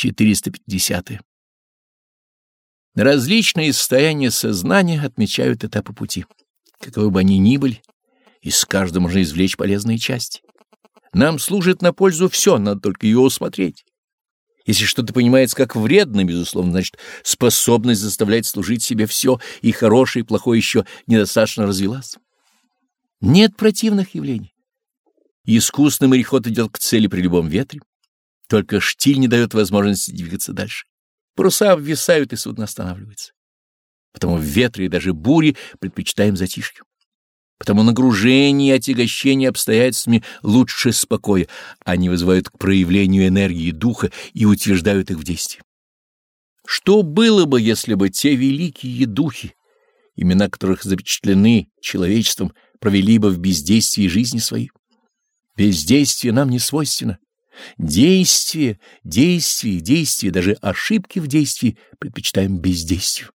450. -е. Различные состояния сознания отмечают этапы пути. Каковы бы они ни были, из каждого можно извлечь полезные части. Нам служит на пользу все, надо только ее усмотреть. Если что-то понимается как вредно, безусловно, значит, способность заставлять служить себе все, и хорошее, и плохое еще недостаточно развилась. Нет противных явлений. Искусный мореход идет к цели при любом ветре, только штиль не дает возможности двигаться дальше. Паруса обвисают, и судно останавливается. Потому в ветре и даже буре предпочитаем затишью. Потому нагружение и отягощение обстоятельствами лучше спокоя, они вызывают к проявлению энергии духа и утверждают их в действии. Что было бы, если бы те великие духи, имена которых запечатлены человечеством, провели бы в бездействии жизни своей? Бездействие нам не свойственно. Действие, действие, действие, даже ошибки в действии предпочитаем бездействию.